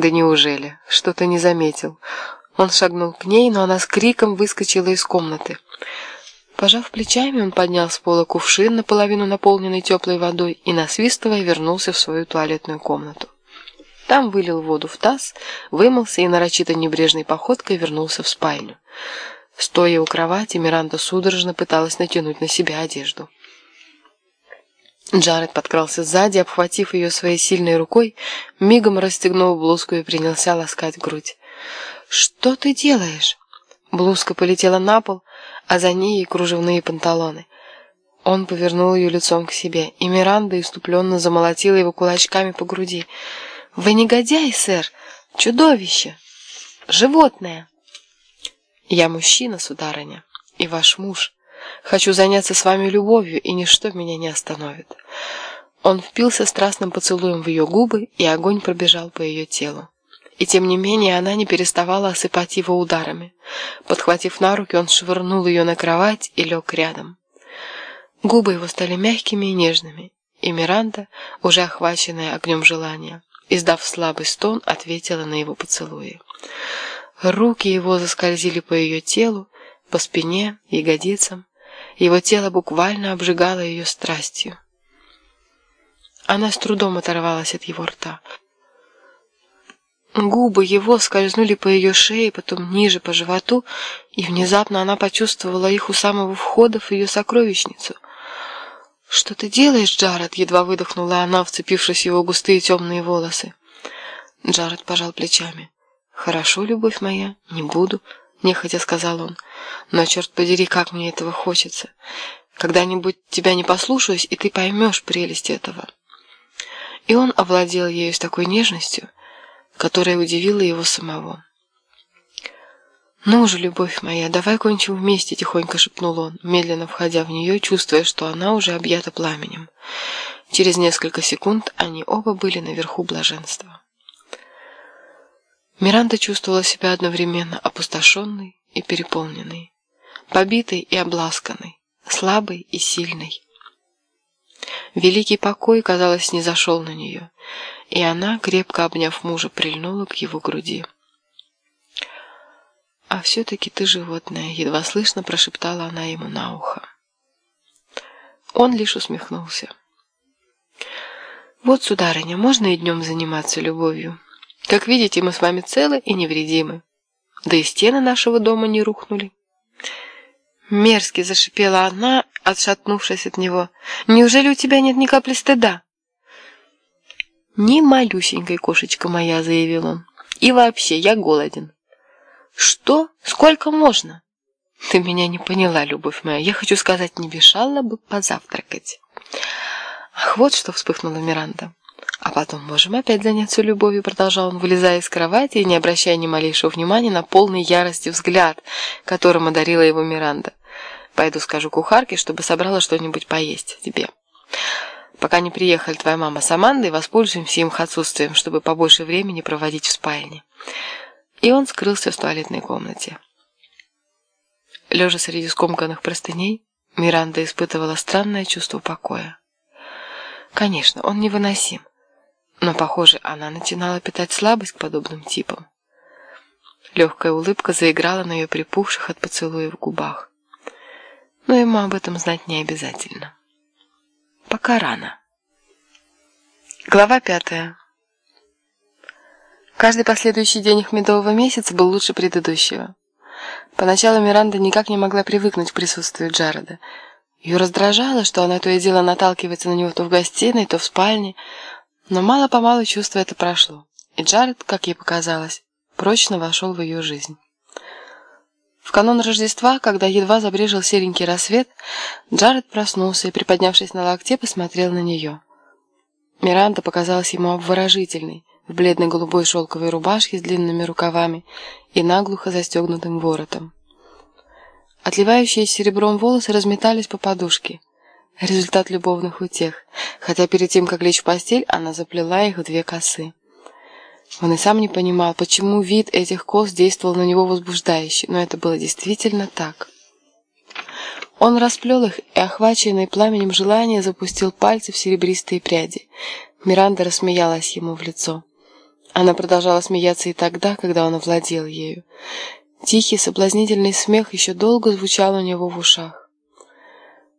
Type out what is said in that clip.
Да неужели? Что-то не заметил. Он шагнул к ней, но она с криком выскочила из комнаты. Пожав плечами, он поднял с пола кувшин, наполовину наполненный теплой водой, и, насвистывая, вернулся в свою туалетную комнату. Там вылил воду в таз, вымылся и нарочито небрежной походкой вернулся в спальню. Стоя у кровати, Миранда судорожно пыталась натянуть на себя одежду. Джаред подкрался сзади, обхватив ее своей сильной рукой, мигом расстегнул блузку и принялся ласкать грудь. «Что ты делаешь?» Блузка полетела на пол, а за ней и кружевные панталоны. Он повернул ее лицом к себе, и Миранда иступленно замолотила его кулачками по груди. «Вы негодяй, сэр! Чудовище! Животное!» «Я мужчина, сударыня, и ваш муж. Хочу заняться с вами любовью, и ничто меня не остановит». Он впился страстным поцелуем в ее губы, и огонь пробежал по ее телу. И тем не менее она не переставала осыпать его ударами. Подхватив на руки, он швырнул ее на кровать и лег рядом. Губы его стали мягкими и нежными, и Миранда, уже охваченная огнем желания, издав слабый стон, ответила на его поцелуи. Руки его заскользили по ее телу, по спине, ягодицам. Его тело буквально обжигало ее страстью. Она с трудом оторвалась от его рта. Губы его скользнули по ее шее, потом ниже по животу, и внезапно она почувствовала их у самого входа в ее сокровищницу. «Что ты делаешь, Джаред?» — едва выдохнула она, вцепившись в его густые темные волосы. Джаред пожал плечами. «Хорошо, любовь моя, не буду», — нехотя сказал он. «Но, черт подери, как мне этого хочется. Когда-нибудь тебя не послушаюсь, и ты поймешь прелесть этого». И он овладел ею с такой нежностью, которая удивила его самого. «Ну же, любовь моя, давай кончим вместе», — тихонько шепнул он, медленно входя в нее, чувствуя, что она уже объята пламенем. Через несколько секунд они оба были наверху блаженства. Миранда чувствовала себя одновременно опустошенной и переполненной, побитой и обласканной, слабой и сильной. Великий покой, казалось, не зашел на нее, и она, крепко обняв мужа, прильнула к его груди. «А все-таки ты животное», — едва слышно прошептала она ему на ухо. Он лишь усмехнулся. «Вот, сударыня, можно и днем заниматься любовью. Как видите, мы с вами целы и невредимы. Да и стены нашего дома не рухнули. Мерзки зашипела она, отшатнувшись от него. Неужели у тебя нет ни капли стыда? «Ни малюсенькой кошечка моя», — заявил он. «И вообще, я голоден». «Что? Сколько можно?» «Ты меня не поняла, любовь моя. Я хочу сказать, не мешало бы позавтракать». «Ах, вот что!» — вспыхнула Миранда. А потом можем опять заняться любовью, продолжал он, вылезая из кровати и не обращая ни малейшего внимания на полный ярости взгляд, которым одарила его Миранда. Пойду скажу кухарке, чтобы собрала что-нибудь поесть тебе. Пока не приехали твоя мама с Амандой, воспользуемся их отсутствием, чтобы побольше времени проводить в спальне. И он скрылся в туалетной комнате. Лежа среди скомканных простыней, Миранда испытывала странное чувство покоя. Конечно, он невыносим. Но, похоже, она начинала питать слабость к подобным типам. Легкая улыбка заиграла на ее припухших от поцелуев губах. Но ему об этом знать не обязательно. Пока рано. Глава пятая. Каждый последующий день их медового месяца был лучше предыдущего. Поначалу Миранда никак не могла привыкнуть к присутствию Джареда. Ее раздражало, что она то и дело наталкивается на него то в гостиной, то в спальне, но мало-помалу чувство это прошло, и Джаред, как ей показалось, прочно вошел в ее жизнь. В канун Рождества, когда едва забрежил серенький рассвет, Джаред проснулся и, приподнявшись на локте, посмотрел на нее. Миранда показалась ему обворожительной, в бледной голубой шелковой рубашке с длинными рукавами и наглухо застегнутым воротом. Отливающие серебром волосы разметались по подушке – Результат любовных утех, хотя перед тем, как лечь в постель, она заплела их в две косы. Он и сам не понимал, почему вид этих кос действовал на него возбуждающе, но это было действительно так. Он расплел их и, охваченный пламенем желания, запустил пальцы в серебристые пряди. Миранда рассмеялась ему в лицо. Она продолжала смеяться и тогда, когда он овладел ею. Тихий, соблазнительный смех еще долго звучал у него в ушах.